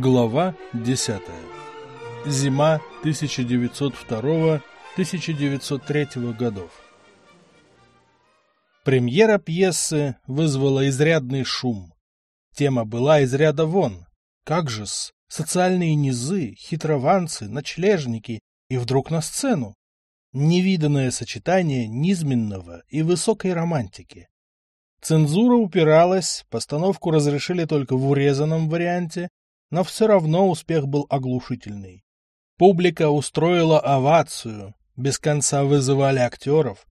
Глава 10. Зима 1902-1903 годов. Премьера пьесы вызвала изрядный шум. Тема была из ряда вон. Как же-с, социальные низы, хитрованцы, ночлежники и вдруг на сцену. Невиданное сочетание низменного и высокой романтики. Цензура упиралась, постановку разрешили только в урезанном варианте, но все равно успех был оглушительный. Публика устроила овацию, без конца вызывали актеров.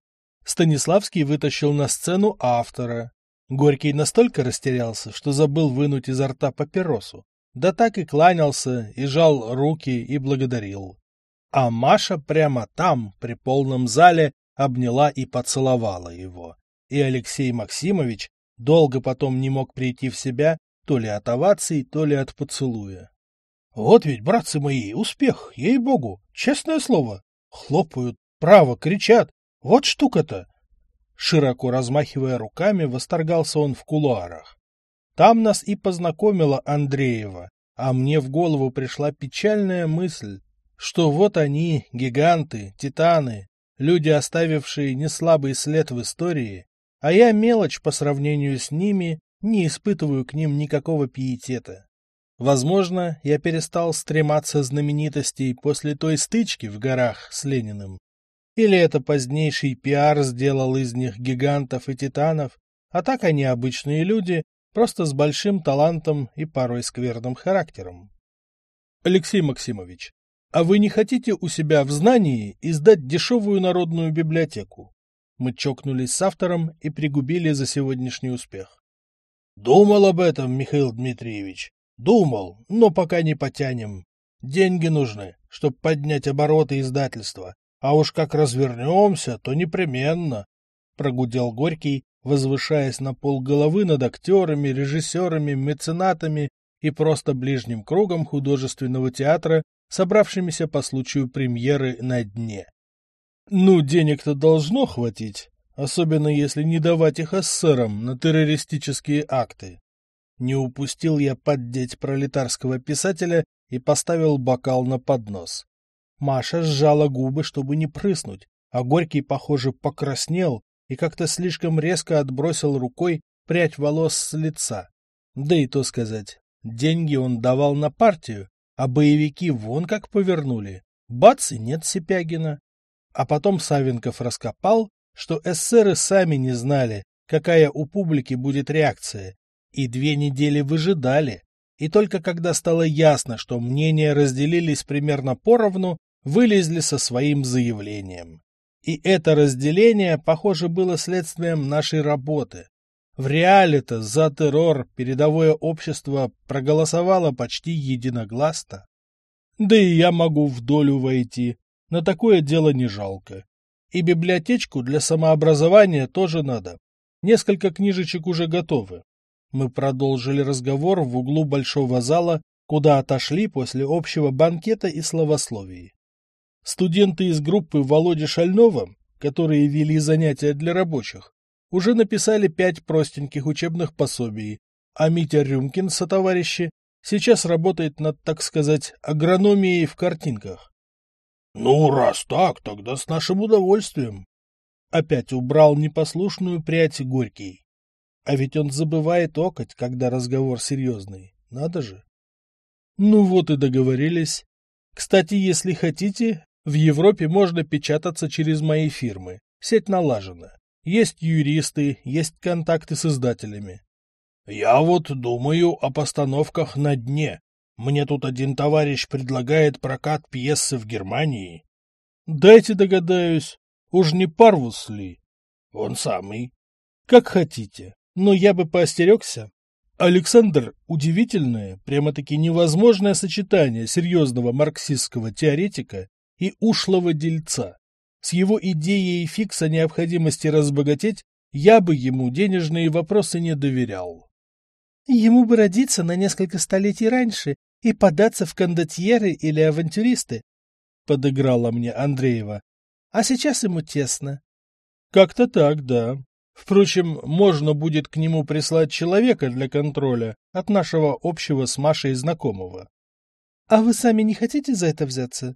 Станиславский вытащил на сцену автора. Горький настолько растерялся, что забыл вынуть изо рта папиросу. Да так и кланялся, и жал руки, и благодарил. А Маша прямо там, при полном зале, обняла и поцеловала его. И Алексей Максимович долго потом не мог прийти в себя то ли от оваций, то ли от поцелуя. Вот ведь, братцы мои, успех, ей-богу, честное слово. Хлопают, право, кричат. Вот штука-то. Широко размахивая руками, восторгался он в кулуарах. Там нас и познакомила Андреева, а мне в голову пришла печальная мысль, что вот они, гиганты, титаны, люди, оставившие неслабый след в истории, а я мелочь по сравнению с ними, не испытываю к ним никакого пиетета. Возможно, я перестал стрематься знаменитостей после той стычки в горах с Лениным. Или это позднейший пиар сделал из них гигантов и титанов, а так они обычные люди, просто с большим талантом и порой скверным характером. Алексей Максимович, а вы не хотите у себя в знании издать дешевую народную библиотеку? Мы чокнулись с автором и пригубили за сегодняшний успех. Думал об этом, Михаил Дмитриевич. Думал, но пока не потянем. Деньги нужны, чтобы поднять обороты издательства. А уж как развернемся, то непременно. Прогудел Горький, возвышаясь на пол головы над актерами, режиссерами, меценатами и просто ближним кругом художественного театра, собравшимися по случаю премьеры на дне. Ну, денег-то должно хватить особенно если не давать их эсерам на террористические акты. Не упустил я поддеть пролетарского писателя и поставил бокал на поднос. Маша сжала губы, чтобы не прыснуть, а Горький, похоже, покраснел и как-то слишком резко отбросил рукой прядь волос с лица. Да и то сказать, деньги он давал на партию, а боевики вон как повернули. Бац, и нет Сипягина. А потом Савенков раскопал, что эсеры сами не знали, какая у публики будет реакция, и две недели выжидали, и только когда стало ясно, что мнения разделились примерно поровну, вылезли со своим заявлением. И это разделение, похоже, было следствием нашей работы. В реале-то за террор передовое общество проголосовало почти единогласно. Да и я могу в долю войти, на такое дело не жалко. И библиотечку для самообразования тоже надо. Несколько книжечек уже готовы. Мы продолжили разговор в углу большого зала, куда отошли после общего банкета и словословий. Студенты из группы Володи Шальнова, которые вели занятия для рабочих, уже написали пять простеньких учебных пособий, а Митя Рюмкин со товарищи сейчас работает над, так сказать, агрономией в картинках. Ну, раз так, тогда с нашим удовольствием. Опять убрал непослушную прядь Горький. А ведь он забывает окать, когда разговор серьезный. Надо же. Ну вот и договорились. Кстати, если хотите, в Европе можно печататься через мои фирмы. Сеть налажена. Есть юристы, есть контакты с издателями. Я вот думаю о постановках на дне. Мне тут один товарищ предлагает прокат пьесы в Германии. Дайте догадаюсь, уж не Парвус ли? Он самый. Как хотите, но я бы поостерегся. Александр – удивительное, прямо-таки невозможное сочетание серьезного марксистского теоретика и ушлого дельца. С его идеей фикса необходимости разбогатеть я бы ему денежные вопросы не доверял. Ему бы родиться на несколько столетий раньше и податься в кондотьеры или авантюристы, — подыграла мне Андреева. А сейчас ему тесно. Как-то так, да. Впрочем, можно будет к нему прислать человека для контроля от нашего общего с Машей знакомого. А вы сами не хотите за это взяться?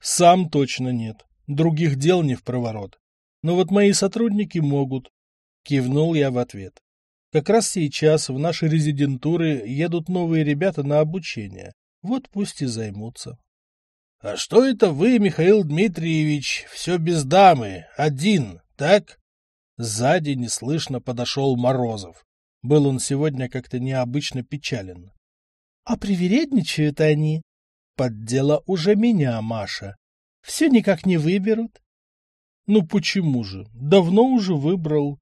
Сам точно нет. Других дел не в проворот. Но вот мои сотрудники могут. Кивнул я в ответ. Как раз сейчас в наши резидентуры едут новые ребята на обучение. Вот пусть и займутся. — А что это вы, Михаил Дмитриевич, все без дамы, один, так? Сзади неслышно подошел Морозов. Был он сегодня как-то необычно печален. — А привередничают они. Поддела уже меня Маша. Все никак не выберут. — Ну почему же? Давно уже выбрал. —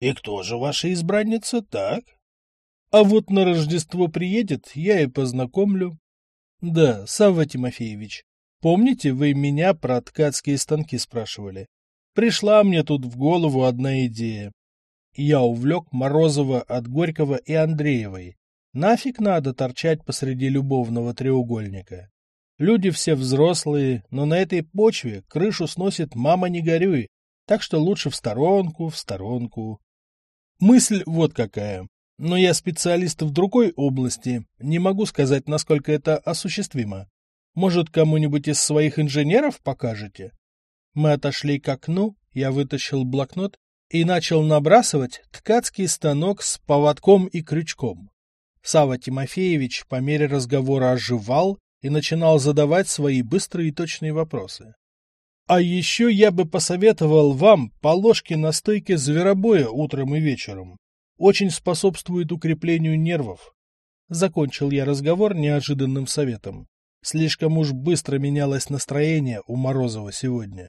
И кто же ваша избранница, так? — А вот на Рождество приедет, я и познакомлю. — Да, Савва Тимофеевич, помните, вы меня про ткацкие станки спрашивали? Пришла мне тут в голову одна идея. Я увлек Морозова от Горького и Андреевой. Нафиг надо торчать посреди любовного треугольника. Люди все взрослые, но на этой почве крышу сносит «мама, не горюй», так что лучше в сторонку, в сторонку. Мысль вот какая. Но я специалист в другой области, не могу сказать, насколько это осуществимо. Может, кому-нибудь из своих инженеров покажете? Мы отошли к окну, я вытащил блокнот и начал набрасывать ткацкий станок с поводком и крючком. Сава Тимофеевич по мере разговора оживал и начинал задавать свои быстрые и точные вопросы. А еще я бы посоветовал вам по ложке настойки зверобоя утром и вечером. Очень способствует укреплению нервов. Закончил я разговор неожиданным советом. Слишком уж быстро менялось настроение у Морозова сегодня.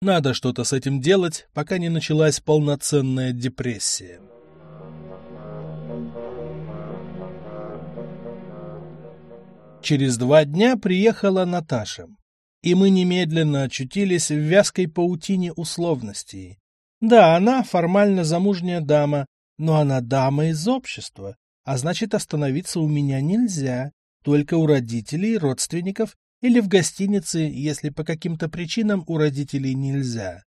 Надо что-то с этим делать, пока не началась полноценная депрессия. Через два дня приехала Наташа, и мы немедленно очутились в вязкой паутине условностей. Да, она формально замужняя дама, но она дама из общества, а значит остановиться у меня нельзя, только у родителей, родственников или в гостинице, если по каким-то причинам у родителей нельзя.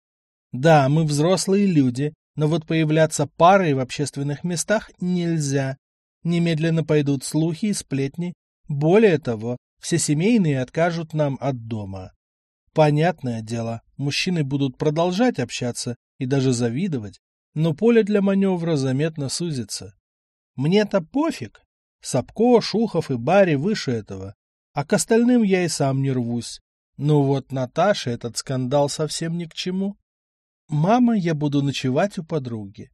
Да, мы взрослые люди, но вот появляться парой в общественных местах нельзя. Немедленно пойдут слухи и сплетни, более того, все семейные откажут нам от дома. Понятное дело, мужчины будут продолжать общаться и даже завидовать, но поле для маневра заметно сузится. Мне-то пофиг. Сапко, Шухов и Барри выше этого, а к остальным я и сам не рвусь. Но вот Наташе этот скандал совсем ни к чему. Мама, я буду ночевать у подруги.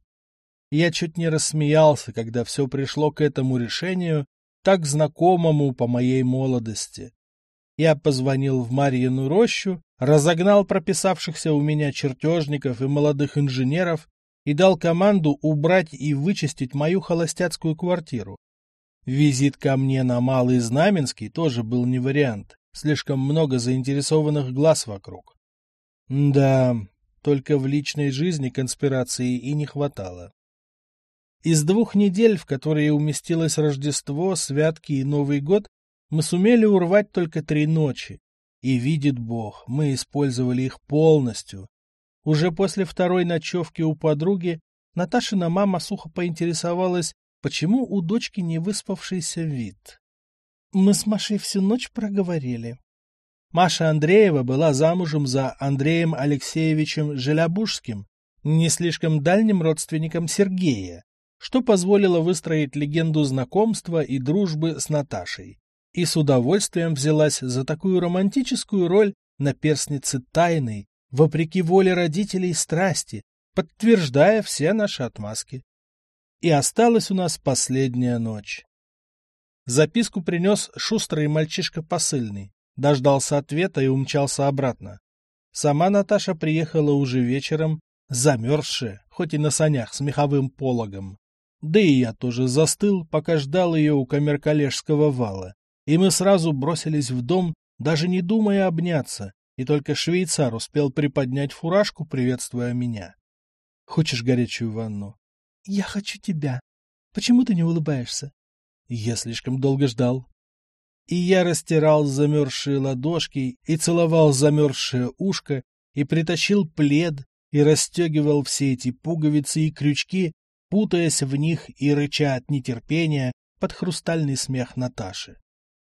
Я чуть не рассмеялся, когда все пришло к этому решению, так знакомому по моей молодости. Я позвонил в Марьину рощу, разогнал прописавшихся у меня чертежников и молодых инженеров и дал команду убрать и вычистить мою холостяцкую квартиру. Визит ко мне на Малый Знаменский тоже был не вариант, слишком много заинтересованных глаз вокруг. Да, только в личной жизни конспирации и не хватало. Из двух недель, в которые уместилось Рождество, Святки и Новый год, мы сумели урвать только три ночи. И видит Бог, мы использовали их полностью. Уже после второй ночевки у подруги Наташина мама сухо поинтересовалась, почему у дочки не выспавшийся вид. Мы с Машей всю ночь проговорили. Маша Андреева была замужем за Андреем Алексеевичем Желябужским, не слишком дальним родственником Сергея, что позволило выстроить легенду знакомства и дружбы с Наташей. И с удовольствием взялась за такую романтическую роль на перстнице тайной, вопреки воле родителей страсти, подтверждая все наши отмазки. И осталась у нас последняя ночь. Записку принес шустрый мальчишка посыльный, дождался ответа и умчался обратно. Сама Наташа приехала уже вечером, замерзшая, хоть и на санях с меховым пологом. Да и я тоже застыл, пока ждал ее у камерколлежского вала. И мы сразу бросились в дом, даже не думая обняться, и только швейцар успел приподнять фуражку, приветствуя меня. — Хочешь горячую ванну? — Я хочу тебя. Почему ты не улыбаешься? — Я слишком долго ждал. И я растирал замерзшие ладошки и целовал замерзшее ушко, и притащил плед, и расстегивал все эти пуговицы и крючки, путаясь в них и рыча от нетерпения под хрустальный смех Наташи.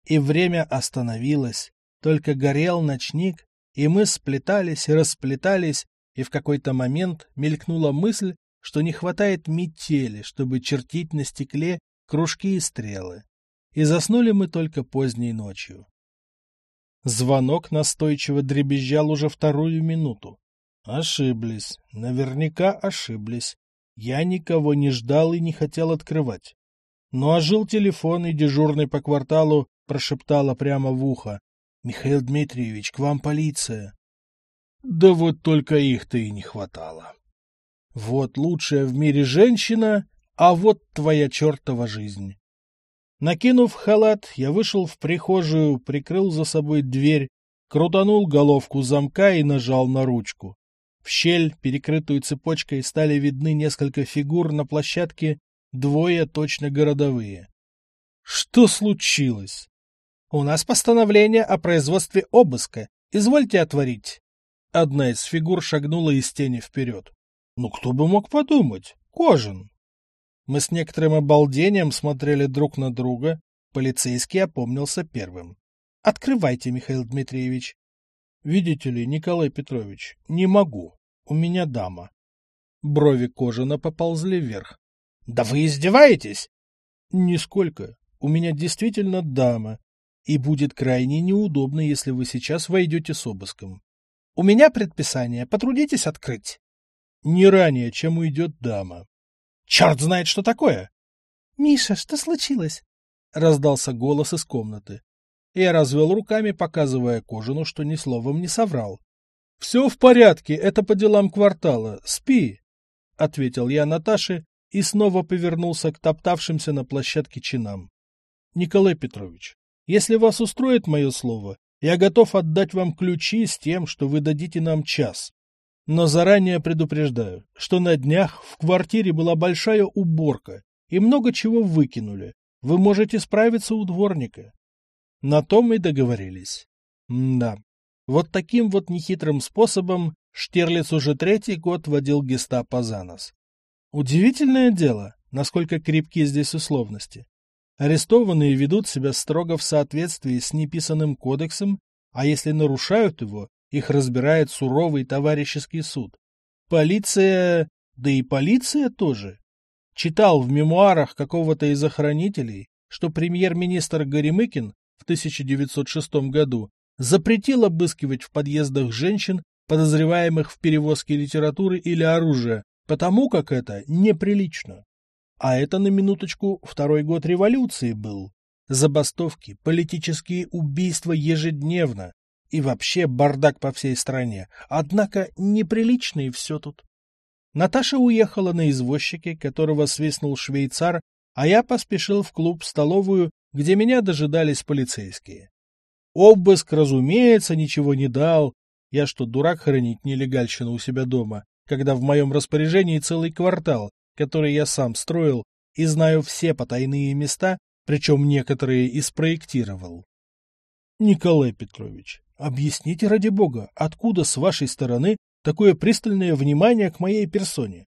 И время остановилось, только горел ночник, и мы сплетались расплетались, и в какой-то момент мелькнула мысль, что не хватает метели, чтобы чертить на стекле кружки и стрелы. И заснули мы только поздней ночью. Звонок настойчиво дребезжал уже вторую минуту. Ошиблись, наверняка ошиблись. Я никого не ждал и не хотел открывать. Но ожил телефон, и дежурный по кварталу прошептала прямо в ухо. — Михаил Дмитриевич, к вам полиция. Да вот только их-то и не хватало. Вот лучшая в мире женщина, а вот твоя чертова жизнь. Накинув халат, я вышел в прихожую, прикрыл за собой дверь, крутанул головку замка и нажал на ручку. В щель, перекрытую цепочкой, стали видны несколько фигур на площадке, двое точно городовые. Что случилось? У нас постановление о производстве обыска. Извольте отворить. Одна из фигур шагнула из тени вперед. Ну, кто бы мог подумать? Кожин. Мы с некоторым обалдением смотрели друг на друга. Полицейский опомнился первым. «Открывайте, Михаил Дмитриевич». «Видите ли, Николай Петрович, не могу. У меня дама». Брови Кожина поползли вверх. «Да вы издеваетесь?» «Нисколько. У меня действительно дама, и будет крайне неудобно, если вы сейчас войдете с обыском. У меня предписание, потрудитесь открыть». «Не ранее, чем уйдет дама». «Черт знает, что такое!» «Миша, что случилось?» — раздался голос из комнаты. Я развел руками, показывая Кожину, что ни словом не соврал. — Все в порядке, это по делам квартала, спи, — ответил я Наташе и снова повернулся к топтавшимся на площадке чинам. — Николай Петрович, если вас устроит мое слово, я готов отдать вам ключи с тем, что вы дадите нам час. Но заранее предупреждаю, что на днях в квартире была большая уборка, и много чего выкинули. Вы можете справиться у дворника. На том и договорились. М да. Вот таким вот нехитрым способом Штирлиц уже третий год водил гестапо за нос. Удивительное дело, насколько крепки здесь условности. Арестованные ведут себя строго в соответствии с неписанным кодексом, а если нарушают его, их разбирает суровый товарищеский суд. Полиция... да и полиция тоже. Читал в мемуарах какого-то из охранителей, что премьер-министр Горемыкин в 1906 году запретил обыскивать в подъездах женщин, подозреваемых в перевозке литературы или оружия, потому как это неприлично. А это на минуточку второй год революции был. Забастовки, политические убийства ежедневно и вообще бардак по всей стране. Однако неприлично и все тут. Наташа уехала на извозчике, которого свистнул швейцар, а я поспешил в клуб-столовую где меня дожидались полицейские. Обыск, разумеется, ничего не дал. Я что, дурак хранить нелегальщину у себя дома, когда в моем распоряжении целый квартал, который я сам строил, и знаю все потайные места, причем некоторые и спроектировал. Николай Петрович, объясните ради бога, откуда с вашей стороны такое пристальное внимание к моей персоне?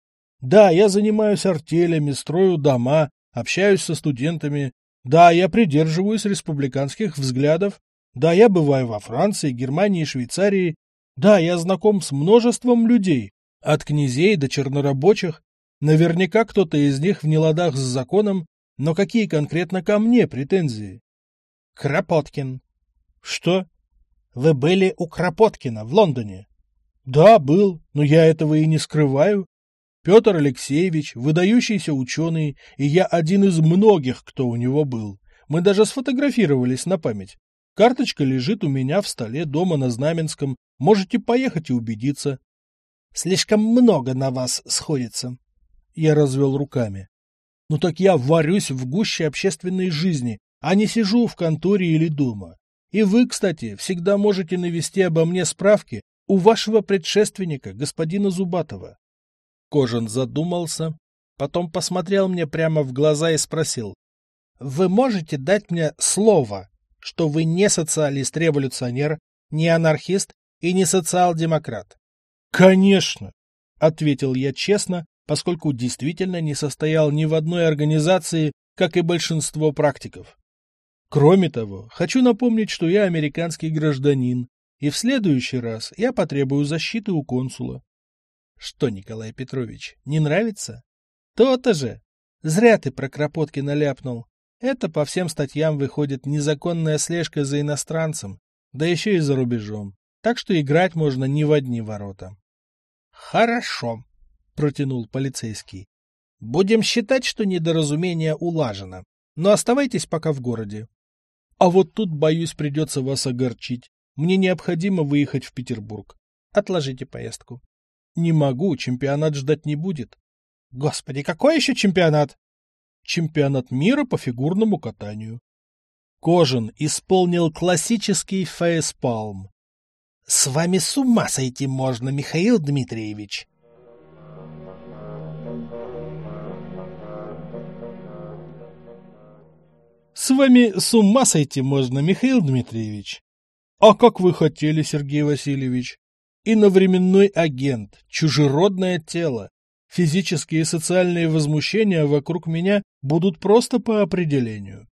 Да, я занимаюсь артелями, строю дома, общаюсь со студентами, да, я придерживаюсь республиканских взглядов. Да, я бываю во Франции, Германии Швейцарии. Да, я знаком с множеством людей, от князей до чернорабочих. Наверняка кто-то из них в неладах с законом, но какие конкретно ко мне претензии? Кропоткин. Что? Вы были у Кропоткина в Лондоне? Да, был, но я этого и не скрываю. Петр Алексеевич – выдающийся ученый, и я один из многих, кто у него был. Мы даже сфотографировались на память. Карточка лежит у меня в столе дома на Знаменском. Можете поехать и убедиться. Слишком много на вас сходится. Я развел руками. Ну так я варюсь в гуще общественной жизни, а не сижу в конторе или дома. И вы, кстати, всегда можете навести обо мне справки у вашего предшественника, господина Зубатова. Кожан задумался, потом посмотрел мне прямо в глаза и спросил. «Вы можете дать мне слово, что вы не социалист-революционер, не анархист и не социал-демократ?» «Конечно!» — ответил я честно, поскольку действительно не состоял ни в одной организации, как и большинство практиков. Кроме того, хочу напомнить, что я американский гражданин, и в следующий раз я потребую защиты у консула. Что, Николай Петрович, не нравится? То-то же. Зря ты про Кропотки наляпнул. Это по всем статьям выходит незаконная слежка за иностранцем, да еще и за рубежом. Так что играть можно не в одни ворота. Хорошо, протянул полицейский. Будем считать, что недоразумение улажено. Но оставайтесь пока в городе. А вот тут, боюсь, придется вас огорчить. Мне необходимо выехать в Петербург. Отложите поездку. Не могу, чемпионат ждать не будет. Господи, какой еще чемпионат? Чемпионат мира по фигурному катанию. Кожин исполнил классический фейспалм. С вами с ума сойти можно, Михаил Дмитриевич. С вами с ума сойти можно, Михаил Дмитриевич. А как вы хотели, Сергей Васильевич? Иновременной агент, чужеродное тело. Физические и социальные возмущения вокруг меня будут просто по определению.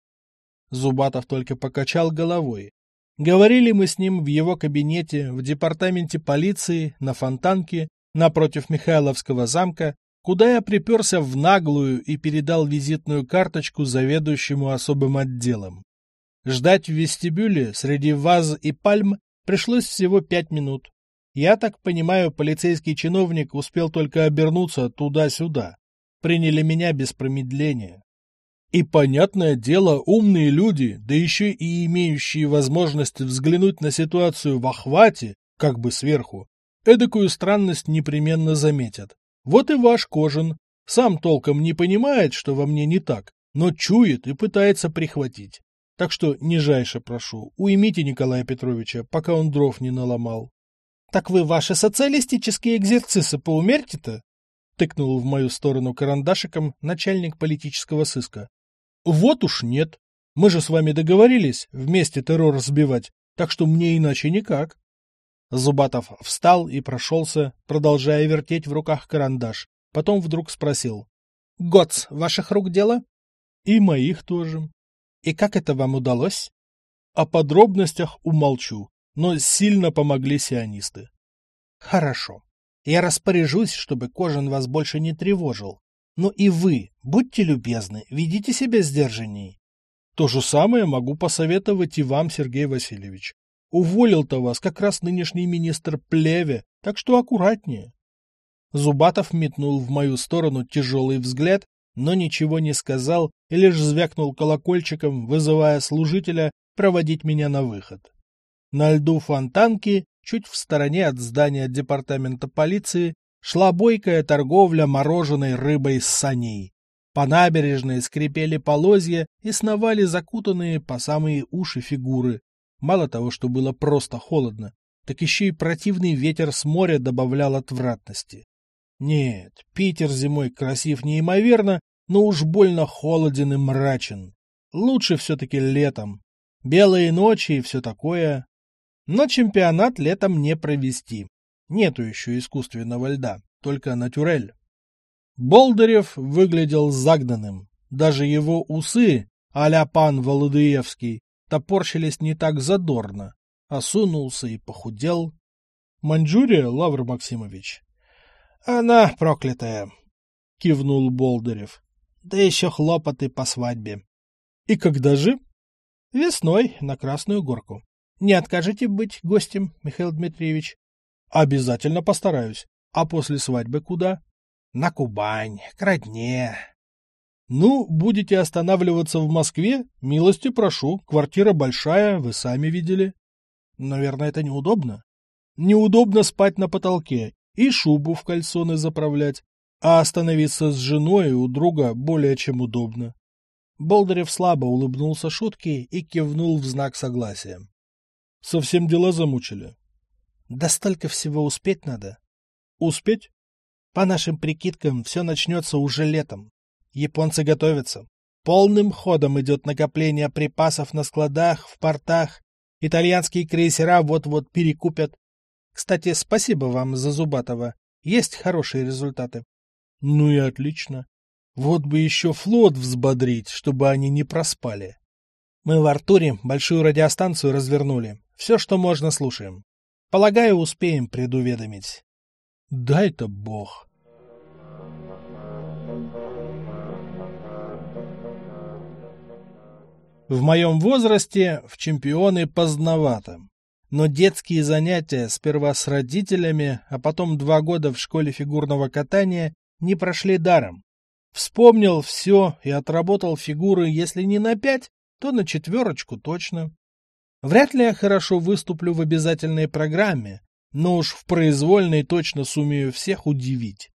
Зубатов только покачал головой. Говорили мы с ним в его кабинете, в департаменте полиции, на Фонтанке, напротив Михайловского замка, куда я приперся в наглую и передал визитную карточку заведующему особым отделом. Ждать в вестибюле среди ваз и пальм пришлось всего пять минут. Я так понимаю, полицейский чиновник успел только обернуться туда-сюда. Приняли меня без промедления. И, понятное дело, умные люди, да еще и имеющие возможность взглянуть на ситуацию в охвате, как бы сверху, эдакую странность непременно заметят. Вот и ваш Кожин. Сам толком не понимает, что во мне не так, но чует и пытается прихватить. Так что, нижайше прошу, уймите Николая Петровича, пока он дров не наломал. Так вы ваши социалистические экзерцисы поумерьте-то? Тыкнул в мою сторону карандашиком начальник политического сыска. Вот уж нет. Мы же с вами договорились вместе террор сбивать, так что мне иначе никак. Зубатов встал и прошелся, продолжая вертеть в руках карандаш. Потом вдруг спросил. — Гоц, ваших рук дело? — И моих тоже. — И как это вам удалось? — О подробностях умолчу но сильно помогли сионисты. Хорошо. Я распоряжусь, чтобы Кожин вас больше не тревожил. Но и вы, будьте любезны, ведите себя сдержанней. То же самое могу посоветовать и вам, Сергей Васильевич. Уволил-то вас как раз нынешний министр Плеве, так что аккуратнее. Зубатов метнул в мою сторону тяжелый взгляд, но ничего не сказал и лишь звякнул колокольчиком, вызывая служителя проводить меня на выход. На льду фонтанки, чуть в стороне от здания департамента полиции, шла бойкая торговля мороженой рыбой с саней. По набережной скрипели полозья и сновали закутанные по самые уши фигуры. Мало того, что было просто холодно, так еще и противный ветер с моря добавлял отвратности. Нет, Питер зимой красив неимоверно, но уж больно холоден и мрачен. Лучше все-таки летом. Белые ночи и все такое, но чемпионат летом не провести. Нету еще искусственного льда, только натюрель. Болдырев выглядел загнанным. Даже его усы, а пан Володыевский, топорщились не так задорно. Осунулся и похудел. Маньчжурия, Лавр Максимович? Она проклятая, кивнул Болдырев. Да еще хлопоты по свадьбе. И когда же? Весной на Красную Горку. Не откажете быть гостем, Михаил Дмитриевич? Обязательно постараюсь. А после свадьбы куда? На Кубань, к родне. Ну, будете останавливаться в Москве? Милости прошу. Квартира большая, вы сами видели. Наверное, это неудобно. Неудобно спать на потолке и шубу в кальсоны заправлять, а остановиться с женой у друга более чем удобно. Болдырев слабо улыбнулся шутке и кивнул в знак согласия. Совсем дела замучили. Да столько всего успеть надо. Успеть? По нашим прикидкам, все начнется уже летом. Японцы готовятся. Полным ходом идет накопление припасов на складах, в портах. Итальянские крейсера вот-вот перекупят. Кстати, спасибо вам за Зубатова. Есть хорошие результаты. Ну и отлично. Вот бы еще флот взбодрить, чтобы они не проспали. Мы в Артуре большую радиостанцию развернули. Все, что можно, слушаем. Полагаю, успеем предуведомить. Дай-то бог. В моем возрасте в чемпионы поздновато. Но детские занятия сперва с родителями, а потом два года в школе фигурного катания не прошли даром. Вспомнил все и отработал фигуры, если не на пять, то на четверочку точно. Вряд ли я хорошо выступлю в обязательной программе, но уж в произвольной точно сумею всех удивить.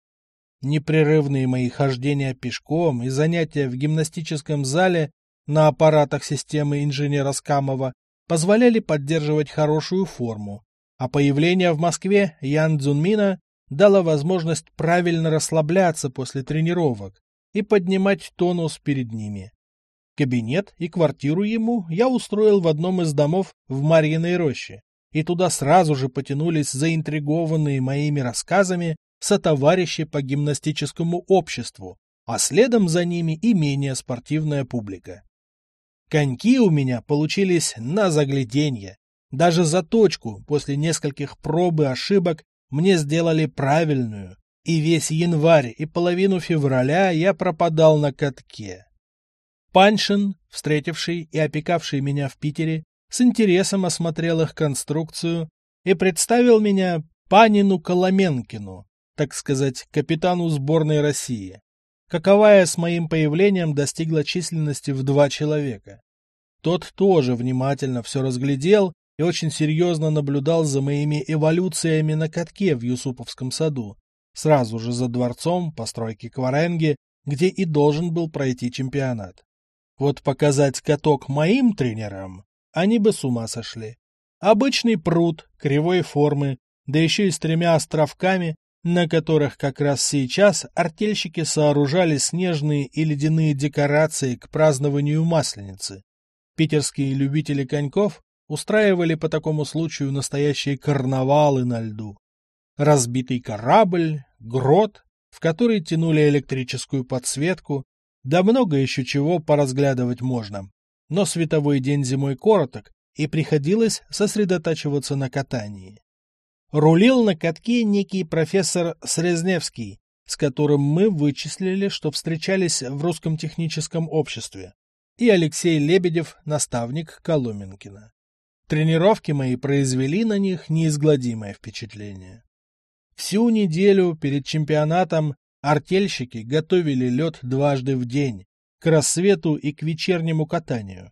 Непрерывные мои хождения пешком и занятия в гимнастическом зале на аппаратах системы инженера Скамова позволяли поддерживать хорошую форму, а появление в Москве Ян Цзунмина дало возможность правильно расслабляться после тренировок и поднимать тонус перед ними. Кабинет и квартиру ему я устроил в одном из домов в Марьиной роще, и туда сразу же потянулись заинтригованные моими рассказами сотоварищи по гимнастическому обществу, а следом за ними и менее спортивная публика. Коньки у меня получились на загляденье. Даже заточку после нескольких проб и ошибок мне сделали правильную, и весь январь и половину февраля я пропадал на катке. Паншин, встретивший и опекавший меня в Питере, с интересом осмотрел их конструкцию и представил меня Панину Коломенкину, так сказать, капитану сборной России, каковая с моим появлением достигла численности в два человека. Тот тоже внимательно все разглядел и очень серьезно наблюдал за моими эволюциями на катке в Юсуповском саду, сразу же за дворцом постройки Кваренги, где и должен был пройти чемпионат. Вот показать каток моим тренерам, они бы с ума сошли. Обычный пруд, кривой формы, да еще и с тремя островками, на которых как раз сейчас артельщики сооружали снежные и ледяные декорации к празднованию Масленицы. Питерские любители коньков устраивали по такому случаю настоящие карнавалы на льду. Разбитый корабль, грот, в который тянули электрическую подсветку, да много еще чего поразглядывать можно. Но световой день зимой короток, и приходилось сосредотачиваться на катании. Рулил на катке некий профессор Срезневский, с которым мы вычислили, что встречались в русском техническом обществе, и Алексей Лебедев, наставник Коломенкина. Тренировки мои произвели на них неизгладимое впечатление. Всю неделю перед чемпионатом Артельщики готовили лед дважды в день, к рассвету и к вечернему катанию.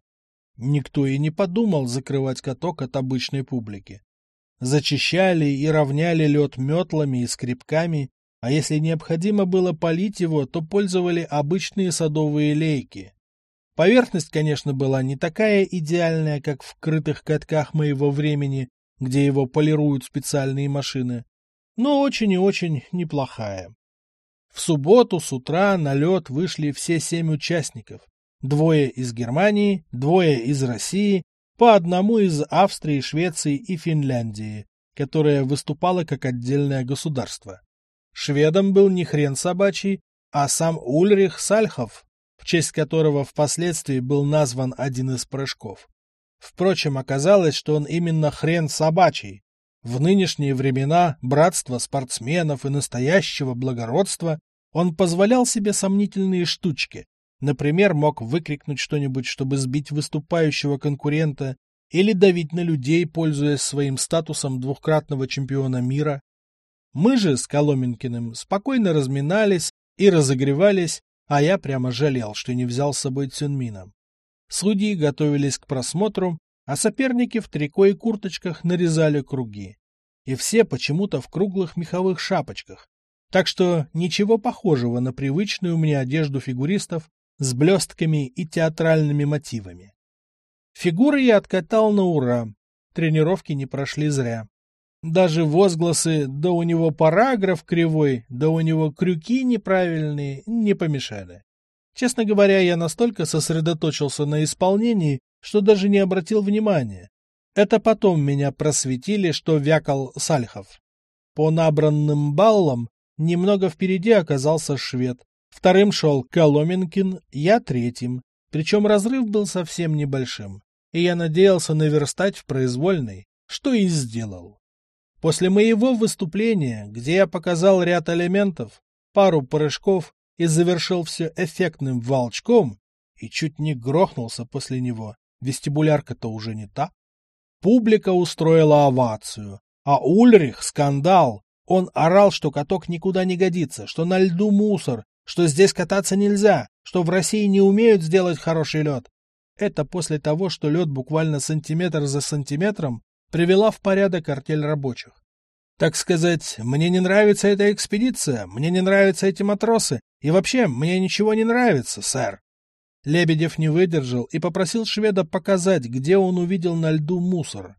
Никто и не подумал закрывать каток от обычной публики. Зачищали и равняли лед метлами и скребками, а если необходимо было полить его, то пользовали обычные садовые лейки. Поверхность, конечно, была не такая идеальная, как в крытых катках моего времени, где его полируют специальные машины, но очень и очень неплохая. В субботу с утра на лед вышли все семь участников. Двое из Германии, двое из России, по одному из Австрии, Швеции и Финляндии, которая выступала как отдельное государство. Шведом был не хрен собачий, а сам Ульрих Сальхов, в честь которого впоследствии был назван один из прыжков. Впрочем, оказалось, что он именно хрен собачий, в нынешние времена братства спортсменов и настоящего благородства он позволял себе сомнительные штучки. Например, мог выкрикнуть что-нибудь, чтобы сбить выступающего конкурента, или давить на людей, пользуясь своим статусом двухкратного чемпиона мира. Мы же с Коломенкиным спокойно разминались и разогревались, а я прямо жалел, что не взял с собой Цюнмина. Судьи готовились к просмотру, а соперники в трико и курточках нарезали круги. И все почему-то в круглых меховых шапочках. Так что ничего похожего на привычную мне одежду фигуристов с блестками и театральными мотивами. Фигуры я откатал на ура. Тренировки не прошли зря. Даже возгласы «да у него параграф кривой», «да у него крюки неправильные» не помешали. Честно говоря, я настолько сосредоточился на исполнении, что даже не обратил внимания. Это потом меня просветили, что вякал Сальхов. По набранным баллам немного впереди оказался швед. Вторым шел Коломенкин, я третьим. Причем разрыв был совсем небольшим, и я надеялся наверстать в произвольной, что и сделал. После моего выступления, где я показал ряд элементов, пару прыжков и завершил все эффектным волчком, и чуть не грохнулся после него, вестибулярка-то уже не та, публика устроила овацию, а Ульрих — скандал. Он орал, что каток никуда не годится, что на льду мусор, что здесь кататься нельзя, что в России не умеют сделать хороший лед. Это после того, что лед буквально сантиметр за сантиметром привела в порядок артель рабочих. Так сказать, мне не нравится эта экспедиция, мне не нравятся эти матросы, и вообще, мне ничего не нравится, сэр. Лебедев не выдержал и попросил шведа показать, где он увидел на льду мусор.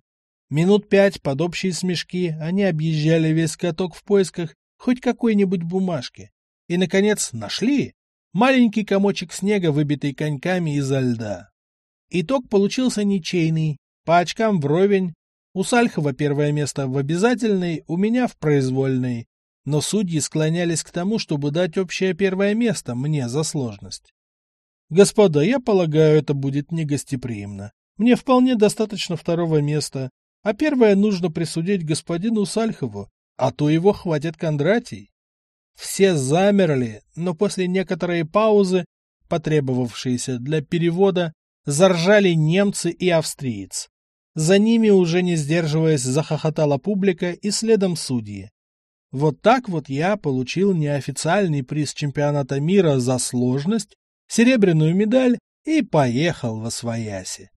Минут пять под общие смешки они объезжали весь каток в поисках хоть какой-нибудь бумажки. И, наконец, нашли маленький комочек снега, выбитый коньками изо льда. Итог получился ничейный, по очкам вровень. У Сальхова первое место в обязательной, у меня в произвольной. Но судьи склонялись к тому, чтобы дать общее первое место мне за сложность. Господа, я полагаю, это будет негостеприимно. Мне вполне достаточно второго места, а первое нужно присудить господину Сальхову, а то его хватит Кондратий. Все замерли, но после некоторой паузы, потребовавшейся для перевода, заржали немцы и австриец. За ними, уже не сдерживаясь, захохотала публика и следом судьи. Вот так вот я получил неофициальный приз чемпионата мира за сложность, серебряную медаль и поехал во свояси.